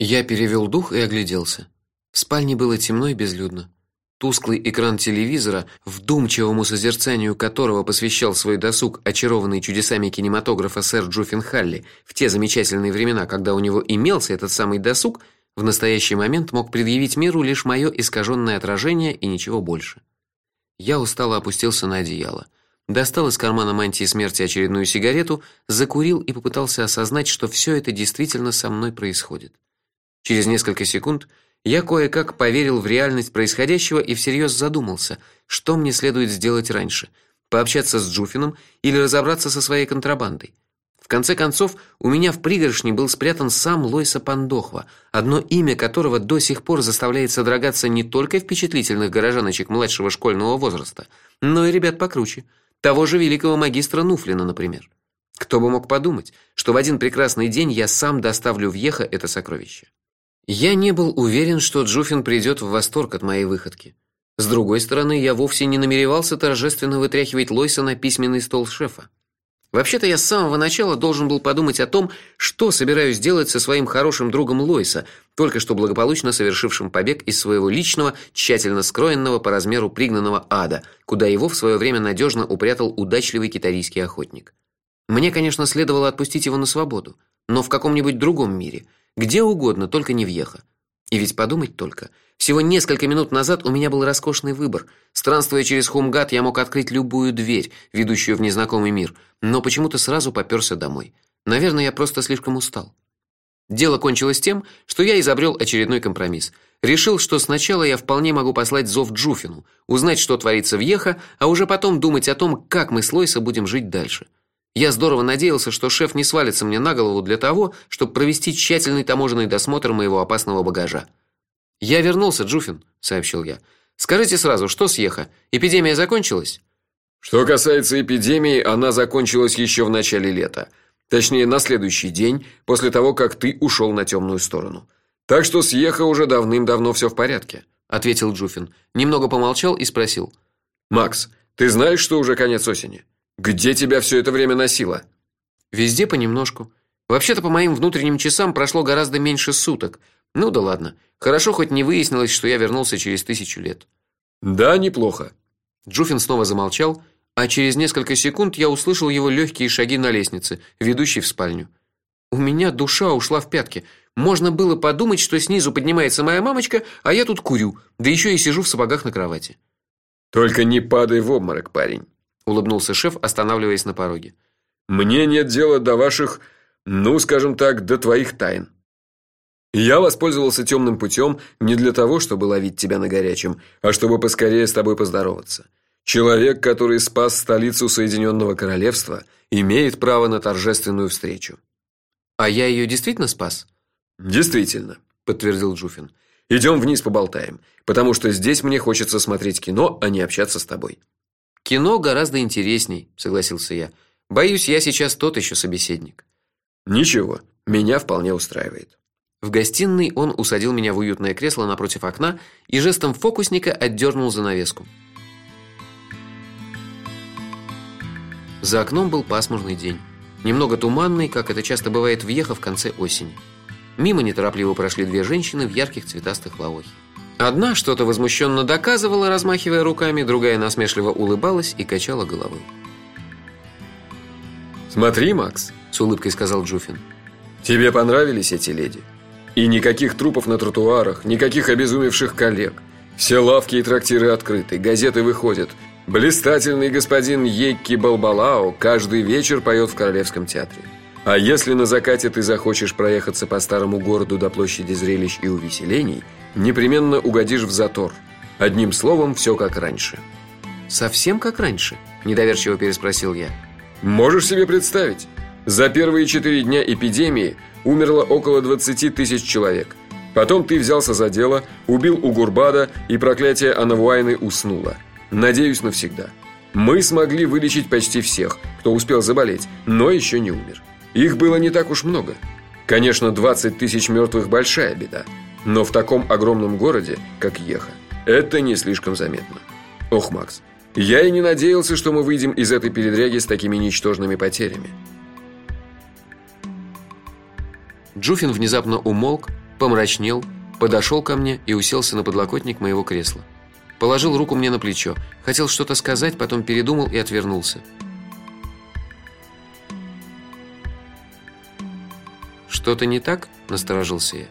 Я перевел дух и огляделся. В спальне было темно и безлюдно. Тусклый экран телевизора, вдумчивому созерцанию которого посвящал свой досуг очарованный чудесами кинематографа сэр Джуффин Халли в те замечательные времена, когда у него имелся этот самый досуг, в настоящий момент мог предъявить миру лишь мое искаженное отражение и ничего больше. Я устало опустился на одеяло, достал из кармана мантии смерти очередную сигарету, закурил и попытался осознать, что все это действительно со мной происходит. Через несколько секунд я кое-как поверил в реальность происходящего и всерьез задумался, что мне следует сделать раньше: пообщаться с Джуфином или разобраться со своей контрабандой. В конце концов, у меня в пригоршне был спрятан сам Лойса Пандохва, одно имя которого до сих пор заставляет содрогаться не только впечатлительных горожаночек младшего школьного возраста, но и ребят покруче, того же великого магистра Нуфлина, например. Кто бы мог подумать, что в один прекрасный день я сам доставлю в Еха это сокровище. Я не был уверен, что Джуфин придет в восторг от моей выходки. С другой стороны, я вовсе не намеревался торжественно вытряхивать Лойса на письменный стол шефа. Вообще-то я с самого начала должен был подумать о том, что собираюсь делать со своим хорошим другом Лойса, только что благополучно совершившим побег из своего личного, тщательно скроенного по размеру пригнанного ада, куда его в свое время надежно упрятал удачливый китайский охотник. Мне, конечно, следовало отпустить его на свободу, но в каком-нибудь другом мире – где угодно, только не в Еха. И ведь подумать только, всего несколько минут назад у меня был роскошный выбор. Странствуя через Хумгат, я мог открыть любую дверь, ведущую в незнакомый мир, но почему-то сразу попёрся домой. Наверное, я просто слишком устал. Дело кончилось тем, что я изобрел очередной компромисс. Решил, что сначала я вполне могу послать зов Джуфину, узнать, что творится в Еха, а уже потом думать о том, как мы с Лойса будем жить дальше. Я здорово надеялся, что шеф не свалится мне на голову для того, чтобы провести тщательный таможенный досмотр моего опасного багажа. Я вернулся, Джуфин, сообщил я. Скажите сразу, что с Еха? Эпидемия закончилась? Что касается эпидемии, она закончилась еще в начале лета. Точнее, на следующий день после того, как ты ушел на темную сторону. Так что с Еха уже давным-давно все в порядке, ответил Джуфин. Немного помолчал и спросил: "Макс, ты знаешь, что уже конец осени?" Где тебя все это время носило? Везде понемножку. Вообще-то по моим внутренним часам прошло гораздо меньше суток. Ну да ладно. Хорошо хоть не выяснилось, что я вернулся через тысячу лет. Да, неплохо. Джуфин снова замолчал, а через несколько секунд я услышал его легкие шаги на лестнице, ведущей в спальню. У меня душа ушла в пятки. Можно было подумать, что снизу поднимается моя мамочка, а я тут курю, да еще и сижу в сапогах на кровати. Только не падай в обморок, парень улыбнулся шеф, останавливаясь на пороге. Мне нет дела до ваших, ну, скажем так, до твоих тайн. Я воспользовался темным путем не для того, чтобы ловить тебя на горячем, а чтобы поскорее с тобой поздороваться. Человек, который спас столицу Соединенного королевства, имеет право на торжественную встречу. А я ее действительно спас? Действительно, подтвердил Джуфин. Идем вниз поболтаем, потому что здесь мне хочется смотреть кино, а не общаться с тобой. Кино гораздо интересней, согласился я. Боюсь, я сейчас тот еще собеседник. Ничего, меня вполне устраивает. В гостиной он усадил меня в уютное кресло напротив окна и жестом фокусника отдернул занавеску. За окном был пасмурный день, немного туманный, как это часто бывает в Ехо в конце осени. Мимо неторопливо прошли две женщины в ярких цветастых лаохи. Одна что-то возмущенно доказывала, размахивая руками, другая насмешливо улыбалась и качала головой. "Смотри, Макс", с улыбкой сказал Джуфин. "Тебе понравились эти леди? И никаких трупов на тротуарах, никаких обезумевших коллег. Все лавки и трактиры открыты, газеты выходят. Блистательный господин Екки Балбалао каждый вечер поет в Королевском театре. А если на закате ты захочешь проехаться по старому городу до площади зрелищ и увеселений, непременно угодишь в затор. Одним словом, все как раньше. Совсем как раньше? недоверчиво переспросил я. Можешь себе представить? За первые четыре дня эпидемии умерло около 20 тысяч человек. Потом ты взялся за дело, убил Угурбада, и проклятие Анавуайны уснуло. Надеюсь, навсегда. Мы смогли вылечить почти всех, кто успел заболеть, но еще не умер. Их было не так уж много. Конечно, 20 тысяч мертвых большая беда. Но в таком огромном городе, как Еха, это не слишком заметно. Ох, Макс, я и не надеялся, что мы выйдем из этой передряги с такими ничтожными потерями. Джуфин внезапно умолк, помрачнел, подошел ко мне и уселся на подлокотник моего кресла. Положил руку мне на плечо. Хотел что-то сказать, потом передумал и отвернулся. Что-то не так? насторожился я.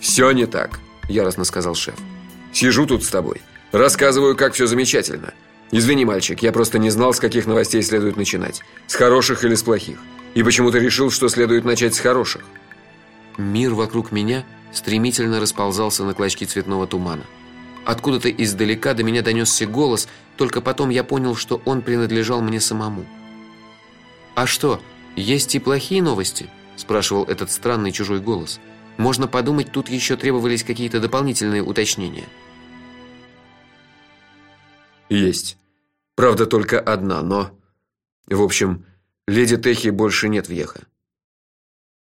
«Все не так, яростно сказал шеф. Сижу тут с тобой, рассказываю, как все замечательно. Извини, мальчик, я просто не знал, с каких новостей следует начинать. С хороших или с плохих. И почему-то решил, что следует начать с хороших. Мир вокруг меня стремительно расползался на клочки цветного тумана. Откуда-то издалека до меня донесся голос, только потом я понял, что он принадлежал мне самому. А что, есть и плохие новости? Спрашивал этот странный чужой голос. Можно подумать, тут еще требовались какие-то дополнительные уточнения. Есть. Правда, только одна, но в общем, леди Техи больше нет в Еха.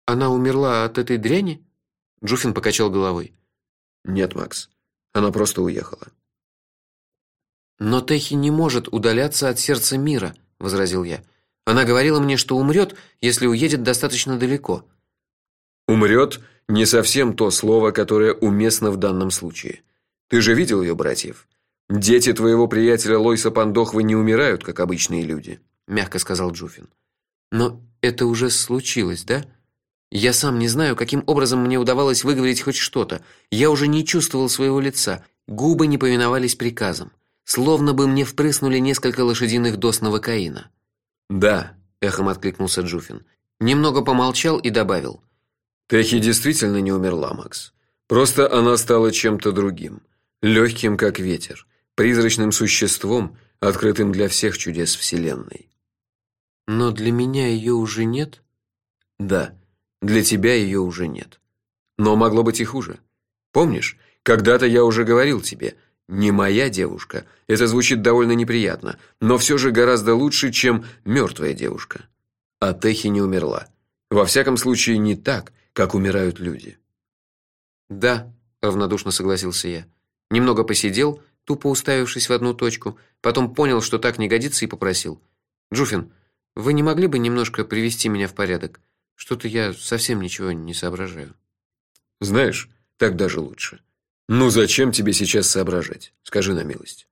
Она умерла от этой дряни? Джуфин покачал головой. Нет, Макс. Она просто уехала. Но Техи не может удаляться от сердца мира, возразил я. Она говорила мне, что умрет, если уедет достаточно далеко. Умрет не совсем то слово, которое уместно в данном случае. Ты же видел ее братьев? Дети твоего приятеля Лойса Пандохвы не умирают, как обычные люди, мягко сказал Джуфин. Но это уже случилось, да? Я сам не знаю, каким образом мне удавалось выговорить хоть что-то. Я уже не чувствовал своего лица, губы не повиновались приказам, словно бы мне впрыснули несколько лошадиных доз новокаина. Да, эхом откликнулся Джуфин. Немного помолчал и добавил: Техи действительно не умерла, Макс. Просто она стала чем-то другим, легким как ветер призрачным существом, открытым для всех чудес вселенной. Но для меня ее уже нет? Да, для тебя ее уже нет. Но могло быть и хуже. Помнишь, когда-то я уже говорил тебе, не моя девушка. Это звучит довольно неприятно, но все же гораздо лучше, чем мертвая девушка. А Техи не умерла. Во всяком случае, не так, как умирают люди. Да, равнодушно согласился я. Немного посидел, тупо уставившись в одну точку, потом понял, что так не годится и попросил: "Джуфин, вы не могли бы немножко привести меня в порядок? Что-то я совсем ничего не соображаю". Знаешь, так даже лучше. Ну зачем тебе сейчас соображать? Скажи на милость.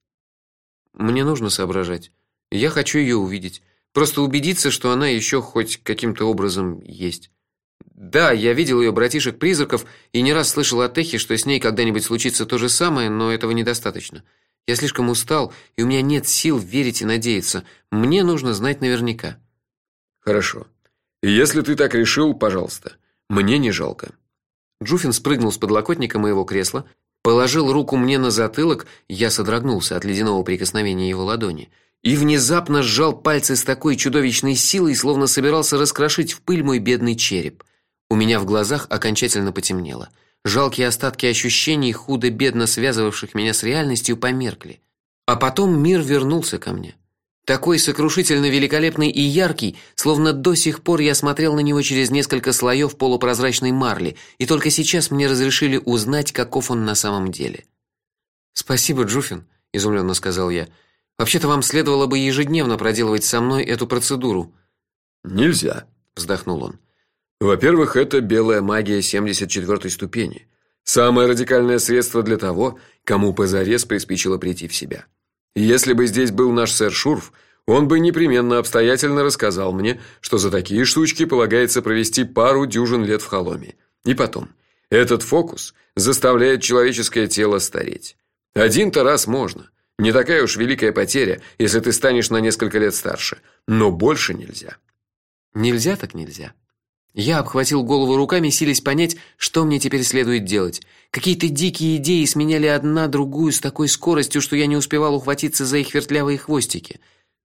Мне нужно соображать. Я хочу ее увидеть, просто убедиться, что она еще хоть каким-то образом есть. Да, я видел ее братишек-призраков и не раз слышал от Техи, что с ней когда-нибудь случится то же самое, но этого недостаточно. Я слишком устал, и у меня нет сил верить и надеяться. Мне нужно знать наверняка. Хорошо. Если ты так решил, пожалуйста. Мне не жалко. Джуфин спрыгнул с подлокотника моего кресла, положил руку мне на затылок, я содрогнулся от ледяного прикосновения его ладони и внезапно сжал пальцы с такой чудовищной силой, словно собирался раскрошить в пыль мой бедный череп. У меня в глазах окончательно потемнело. Жалкие остатки ощущений, худо-бедно связывавших меня с реальностью, померкли. А потом мир вернулся ко мне. Такой сокрушительно великолепный и яркий, словно до сих пор я смотрел на него через несколько слоев полупрозрачной марли, и только сейчас мне разрешили узнать, каков он на самом деле. Спасибо, Джуфин, изумленно сказал я. Вообще-то вам следовало бы ежедневно проделывать со мной эту процедуру. Нельзя, вздохнул он. Во-первых, это белая магия 74 ступени. Самое радикальное средство для того, кому позарез приспичило прийти в себя. Если бы здесь был наш сэр Шурф, он бы непременно обстоятельно рассказал мне, что за такие штучки полагается провести пару дюжин лет в холоме. И потом, этот фокус заставляет человеческое тело стареть. Один-то раз можно. Не такая уж великая потеря, если ты станешь на несколько лет старше, но больше нельзя. Нельзя так нельзя. Я обхватил голову руками, силясь понять, что мне теперь следует делать. Какие-то дикие идеи сменяли одна другую с такой скоростью, что я не успевал ухватиться за их вертлявые хвостики.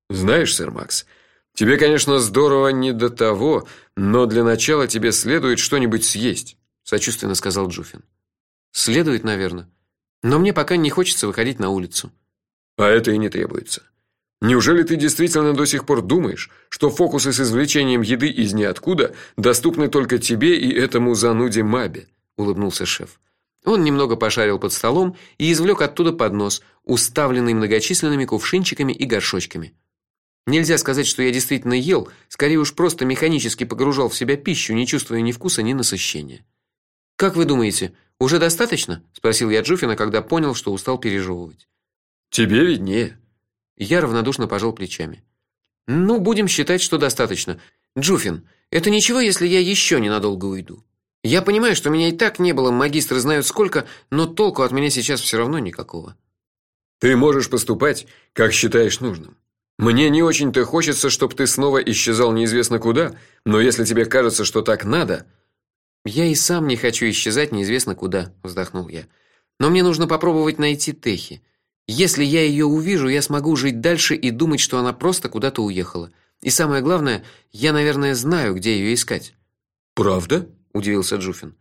Знаешь, сэр Макс, тебе, конечно, здорово не до того, но для начала тебе следует что-нибудь съесть, сочувственно сказал Джуфин. Следует, наверное. Но мне пока не хочется выходить на улицу. А это и не требуется. Неужели ты действительно до сих пор думаешь, что фокусы с извлечением еды из ниоткуда доступны только тебе и этому зануде Мабе? улыбнулся шеф. Он немного пошарил под столом и извлек оттуда поднос, уставленный многочисленными кувшинчиками и горшочками. Нельзя сказать, что я действительно ел, скорее уж просто механически погружал в себя пищу, не чувствуя ни вкуса, ни насыщения. Как вы думаете, уже достаточно? спросил я Джуфина, когда понял, что устал пережевывать. Тебе виднее. Я равнодушно пожал плечами. Ну, будем считать, что достаточно. Джуфин, это ничего, если я еще ненадолго уйду. Я понимаю, что меня и так не было, магистры знают сколько, но толку от меня сейчас все равно никакого. Ты можешь поступать, как считаешь нужным. Мне не очень-то хочется, чтобы ты снова исчезал неизвестно куда, но если тебе кажется, что так надо, я и сам не хочу исчезать неизвестно куда, вздохнул я. Но мне нужно попробовать найти Техи. Если я ее увижу, я смогу жить дальше и думать, что она просто куда-то уехала. И самое главное, я, наверное, знаю, где ее искать. Правда? удивился Джуфин.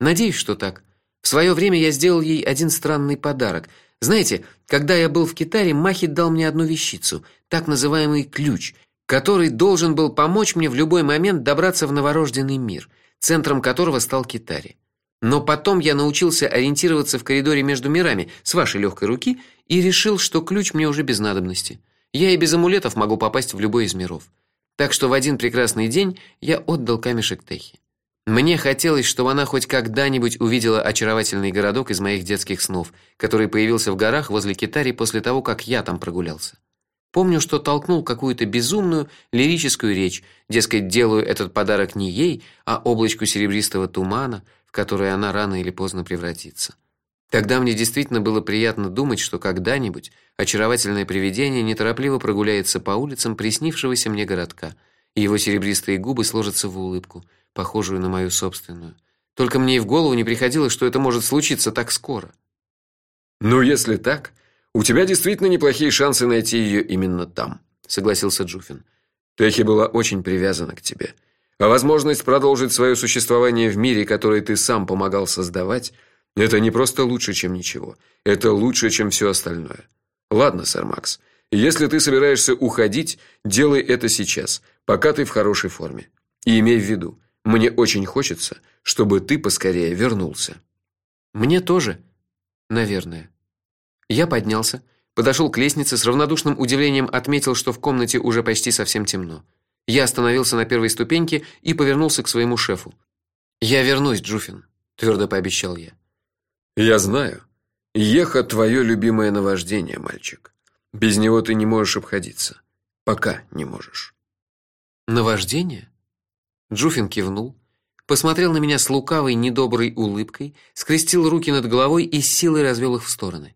Надеюсь, что так. В свое время я сделал ей один странный подарок. Знаете, когда я был в Китае, Махит дал мне одну вещицу, так называемый ключ, который должен был помочь мне в любой момент добраться в новорожденный мир, центром которого стал Китари. Но потом я научился ориентироваться в коридоре между мирами с вашей легкой руки и решил, что ключ мне уже без надобности. Я и без амулетов могу попасть в любой из миров. Так что в один прекрасный день я отдал камешек Техи. Мне хотелось, чтобы она хоть когда-нибудь увидела очаровательный городок из моих детских снов, который появился в горах возле Китари после того, как я там прогулялся. Помню, что толкнул какую-то безумную лирическую речь, дескать, делаю этот подарок не ей, а облачку серебристого тумана, в она рано или поздно превратится. Тогда мне действительно было приятно думать, что когда-нибудь очаровательное привидение неторопливо прогуляется по улицам приснившегося мне городка, и его серебристые губы сложатся в улыбку – похожую на мою собственную. Только мне и в голову не приходило, что это может случиться так скоро. Ну, если так, у тебя действительно неплохие шансы найти ее именно там, согласился Джуфин. Техи была очень привязана к тебе. А возможность продолжить свое существование в мире, который ты сам помогал создавать, это не просто лучше, чем ничего. Это лучше, чем все остальное. Ладно, сэр Макс. Если ты собираешься уходить, делай это сейчас, пока ты в хорошей форме. И имей в виду, мне очень хочется, чтобы ты поскорее вернулся. Мне тоже, наверное. Я поднялся, подошел к лестнице, с равнодушным удивлением отметил, что в комнате уже почти совсем темно. Я остановился на первой ступеньке и повернулся к своему шефу. Я вернусь, Джуфин, твердо пообещал я. Я знаю. Еха твое любимое наваждение, мальчик. Без него ты не можешь обходиться. Пока не можешь. Наваждение? Джуфин кивнул, посмотрел на меня с лукавой недоброй улыбкой, скрестил руки над головой и силой развел их в стороны.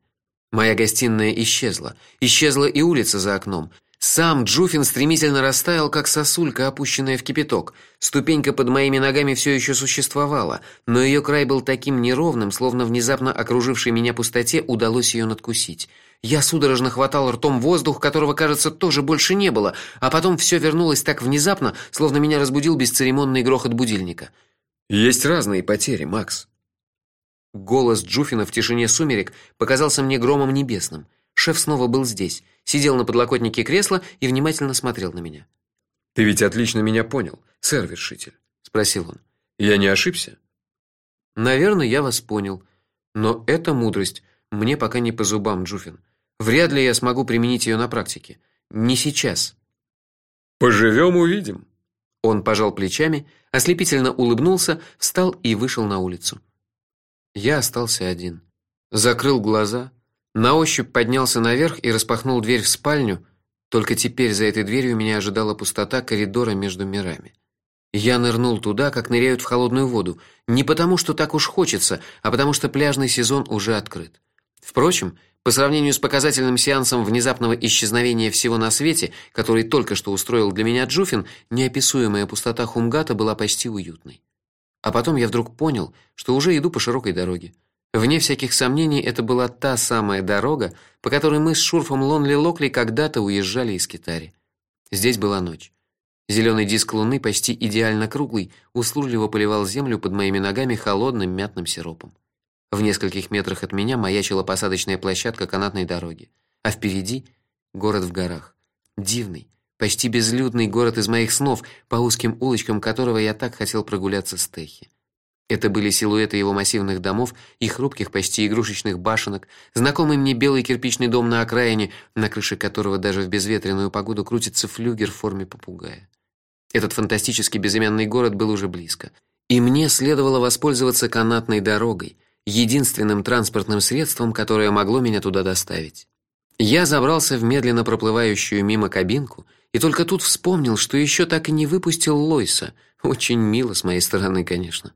Моя гостиная исчезла, исчезла и улица за окном. Сам Джуфин стремительно растаял, как сосулька, опущенная в кипяток. Ступенька под моими ногами все еще существовала, но ее край был таким неровным, словно внезапно окружившей меня пустоте удалось ее надкусить. Я судорожно хватал ртом воздух, которого, кажется, тоже больше не было, а потом все вернулось так внезапно, словно меня разбудил бесцеремонный грохот будильника. Есть разные потери, Макс. Голос Джуфина в тишине сумерек показался мне громом небесным. Шеф снова был здесь, сидел на подлокотнике кресла и внимательно смотрел на меня. Ты ведь отлично меня понял, сэр-вершитель, спросил он. Я не ошибся? Наверное, я вас понял, но эта мудрость мне пока не по зубам, Джуфин. Вряд ли я смогу применить ее на практике. Не сейчас. Поживем, увидим. Он пожал плечами, ослепительно улыбнулся, встал и вышел на улицу. Я остался один. Закрыл глаза, на ощупь поднялся наверх и распахнул дверь в спальню. Только теперь за этой дверью меня ожидала пустота коридора между мирами. Я нырнул туда, как ныряют в холодную воду, не потому, что так уж хочется, а потому что пляжный сезон уже открыт. Впрочем, по сравнению с показательным сеансом внезапного исчезновения всего на свете, который только что устроил для меня Джуфин, неописуемая пустота Хумгата была почти уютной. А потом я вдруг понял, что уже иду по широкой дороге. Вне всяких сомнений, это была та самая дорога, по которой мы с Шурфом Лонли Локли когда-то уезжали из Китари. Здесь была ночь. Зеленый диск луны, почти идеально круглый, услужливо поливал землю под моими ногами холодным мятным сиропом. В нескольких метрах от меня маячила посадочная площадка канатной дороги, а впереди город в горах. Дивный, почти безлюдный город из моих снов, по узким улочкам которого я так хотел прогуляться с Техи. Это были силуэты его массивных домов и хрупких, почти игрушечных башенок, знакомый мне белый кирпичный дом на окраине, на крыше которого даже в безветренную погоду крутится флюгер в форме попугая. Этот фантастический безымянный город был уже близко. И мне следовало воспользоваться канатной дорогой, единственным транспортным средством, которое могло меня туда доставить. Я забрался в медленно проплывающую мимо кабинку и только тут вспомнил, что еще так и не выпустил Лойса. Очень мило с моей стороны, конечно.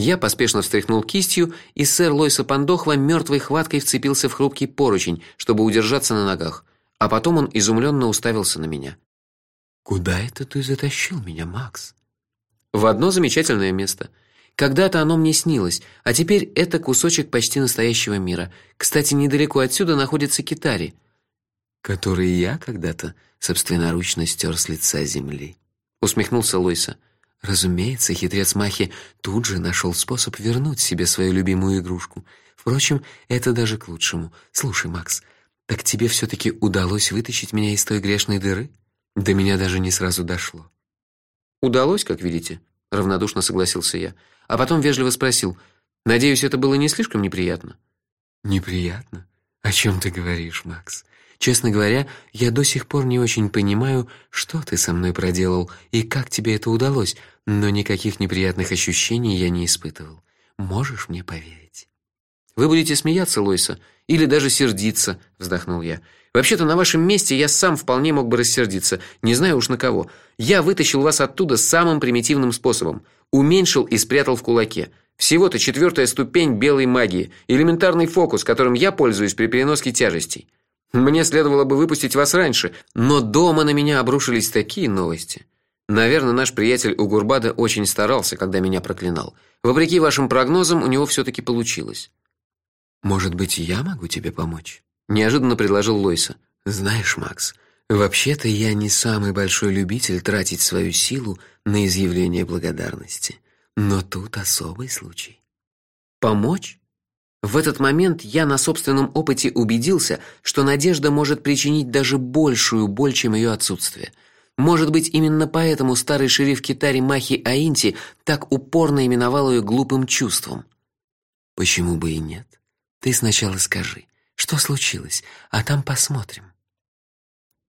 Я поспешно встряхнул кистью, и сэр Лойса Пандохва мертвой хваткой вцепился в хрупкий поручень, чтобы удержаться на ногах. А потом он изумленно уставился на меня. Куда это ты затащил меня, Макс? В одно замечательное место. Когда-то оно мне снилось, а теперь это кусочек почти настоящего мира. Кстати, недалеко отсюда находится Китари, который я когда-то собственноручно стер с лица земли. Усмехнулся Лойса. Разумеется, хитрец Махи тут же нашел способ вернуть себе свою любимую игрушку. Впрочем, это даже к лучшему. Слушай, Макс, так тебе все таки удалось вытащить меня из той грешной дыры? До меня даже не сразу дошло. Удалось, как видите, равнодушно согласился я а потом вежливо спросил: "Надеюсь, это было не слишком неприятно?" "Неприятно? О чем ты говоришь, Макс? Честно говоря, я до сих пор не очень понимаю, что ты со мной проделал и как тебе это удалось, но никаких неприятных ощущений я не испытывал. Можешь мне поверить?" Вы будете смеяться, Лойса, или даже сердиться, вздохнул я. Вообще-то на вашем месте я сам вполне мог бы рассердиться, не знаю уж на кого. Я вытащил вас оттуда самым примитивным способом уменьшил и спрятал в кулаке. Всего-то четвертая ступень белой магии, элементарный фокус, которым я пользуюсь при переноске тяжестей. Мне следовало бы выпустить вас раньше, но дома на меня обрушились такие новости. Наверное, наш приятель Угурбада очень старался, когда меня проклинал. Вопреки вашим прогнозам, у него все таки получилось. Может быть, я могу тебе помочь? неожиданно предложил Лойса. Знаешь, Макс, Вообще-то я не самый большой любитель тратить свою силу на изъявление благодарности, но тут особый случай. Помочь? В этот момент я на собственном опыте убедился, что надежда может причинить даже большую боль, чем ее отсутствие. Может быть, именно поэтому старый шериф Китари Махи Аинти так упорно именовал ее глупым чувством. Почему бы и нет? Ты сначала скажи, что случилось, а там посмотрим.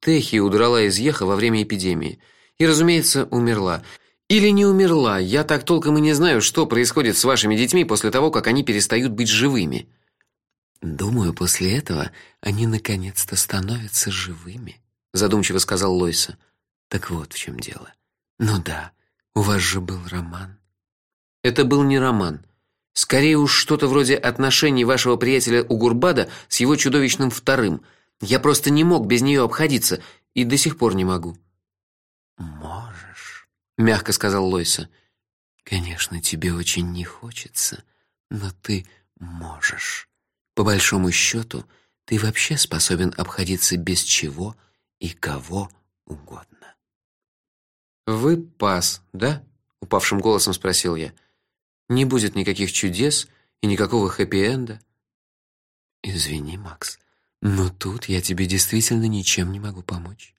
Техи удрала из Еха во время эпидемии и, разумеется, умерла. Или не умерла. Я так толком и не знаю, что происходит с вашими детьми после того, как они перестают быть живыми. Думаю, после этого они наконец-то становятся живыми, задумчиво сказал Лойса. Так вот в чем дело. Ну да, у вас же был роман. Это был не роман. Скорее уж что-то вроде отношений вашего приятеля Угурбада с его чудовищным вторым – я просто не мог без нее обходиться и до сих пор не могу. Мягко сказал Лойса. Конечно, тебе очень не хочется, но ты можешь. По большому счету, ты вообще способен обходиться без чего и кого угодно. Вы пас, да? упавшим голосом спросил я. Не будет никаких чудес и никакого хэппи-энда. Извини, Макс. Но тут я тебе действительно ничем не могу помочь.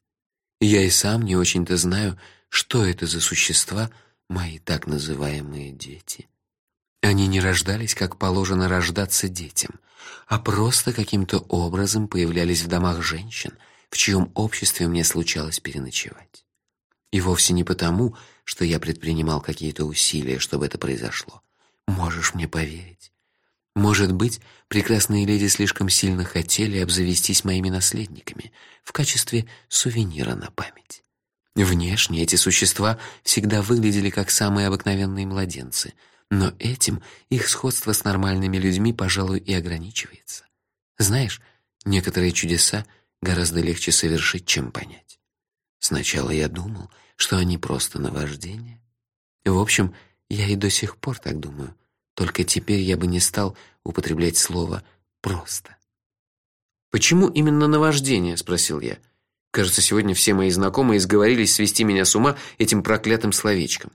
Я и сам не очень-то знаю, что это за существа мои так называемые дети. Они не рождались, как положено рождаться детям, а просто каким-то образом появлялись в домах женщин, в чьем обществе мне случалось переночевать. И вовсе не потому, что я предпринимал какие-то усилия, чтобы это произошло. Можешь мне поверить. Может быть, прекрасные леди слишком сильно хотели обзавестись моими наследниками в качестве сувенира на память. Внешне эти существа всегда выглядели как самые обыкновенные младенцы, но этим их сходство с нормальными людьми, пожалуй, и ограничивается. Знаешь, некоторые чудеса гораздо легче совершить, чем понять. Сначала я думал, что они просто наваждение. В общем, я и до сих пор так думаю, только теперь я бы не стал употреблять слово просто. Почему именно наваждение, спросил я. Кажется, сегодня все мои знакомые сговорились свести меня с ума этим проклятым словечком.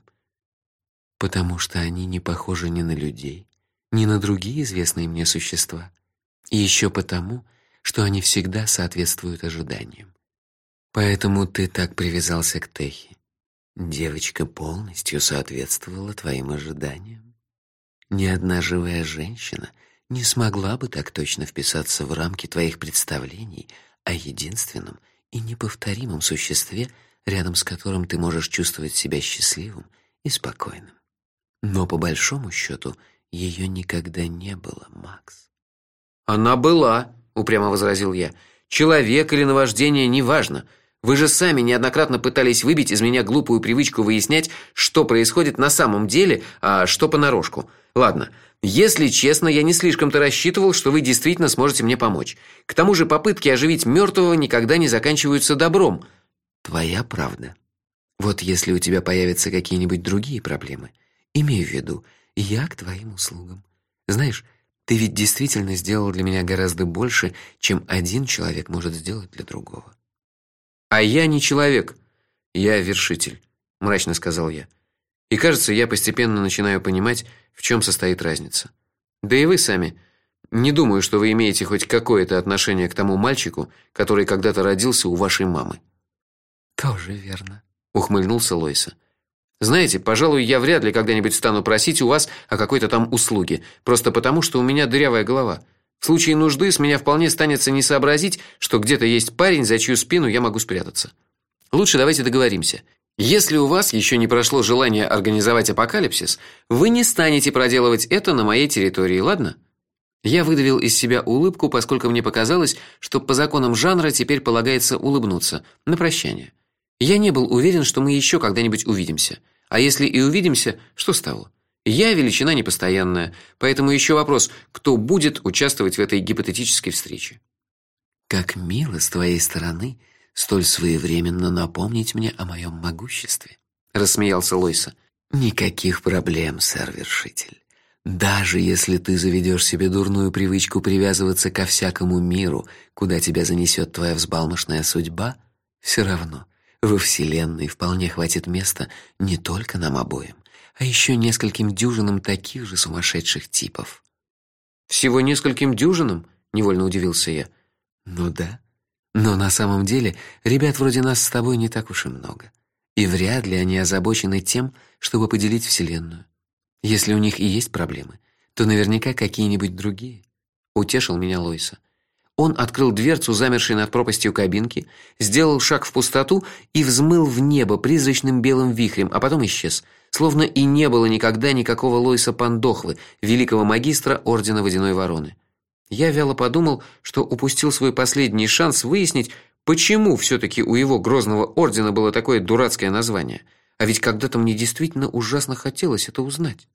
Потому что они не похожи ни на людей, ни на другие известные мне существа, и еще потому, что они всегда соответствуют ожиданиям. Поэтому ты так привязался к Техи. Девочка полностью соответствовала твоим ожиданиям. Ни одна живая женщина не смогла бы так точно вписаться в рамки твоих представлений о единственном и неповторимом существе, рядом с которым ты можешь чувствовать себя счастливым и спокойным. Но по большому счету ее никогда не было, Макс. Она была, упрямо возразил я. Человек или наваждение неважно. Вы же сами неоднократно пытались выбить из меня глупую привычку выяснять, что происходит на самом деле, а что понарошку. Ладно, если честно, я не слишком-то рассчитывал, что вы действительно сможете мне помочь. К тому же попытки оживить мертвого никогда не заканчиваются добром. Твоя правда. Вот если у тебя появятся какие-нибудь другие проблемы, имей в виду, я к твоим услугам. Знаешь, ты ведь действительно сделал для меня гораздо больше, чем один человек может сделать для другого. А я не человек, я вершитель, мрачно сказал я. И кажется, я постепенно начинаю понимать, в чем состоит разница. Да и вы сами. Не думаю, что вы имеете хоть какое-то отношение к тому мальчику, который когда-то родился у вашей мамы. Тоже верно, ухмыльнулся Лойса. Знаете, пожалуй, я вряд ли когда-нибудь стану просить у вас о какой-то там услуге, просто потому, что у меня дырявая голова. В случае нужды с меня вполне станется не сообразить, что где-то есть парень, за чью спину я могу спрятаться. Лучше давайте договоримся. Если у вас еще не прошло желание организовать апокалипсис, вы не станете проделывать это на моей территории, ладно? Я выдавил из себя улыбку, поскольку мне показалось, что по законам жанра теперь полагается улыбнуться на прощание. Я не был уверен, что мы еще когда-нибудь увидимся. А если и увидимся, что с того? Я величина непостоянная, поэтому еще вопрос, кто будет участвовать в этой гипотетической встрече. Как мило с твоей стороны столь своевременно напомнить мне о моем могуществе, рассмеялся Лойса. Никаких проблем, сэр-вершитель. Даже если ты заведешь себе дурную привычку привязываться ко всякому миру, куда тебя занесет твоя взбалмошная судьба, все равно во вселенной вполне хватит места не только нам обоим, а еще нескольким дюжинам таких же сумасшедших типов. Всего нескольким дюжинам? невольно удивился я. Ну да. Но на самом деле ребят вроде нас с тобой не так уж и много. И вряд ли они озабочены тем, чтобы поделить вселенную. Если у них и есть проблемы, то наверняка какие-нибудь другие. Утешил меня Лойса. Он открыл дверцу, замершей над пропастью кабинки, сделал шаг в пустоту и взмыл в небо призрачным белым вихрем, а потом исчез, словно и не было никогда никакого Лойса Пандохвы, великого магистра ордена Водяной Вороны. Я вяло подумал, что упустил свой последний шанс выяснить, почему все таки у его грозного ордена было такое дурацкое название. А ведь когда-то мне действительно ужасно хотелось это узнать.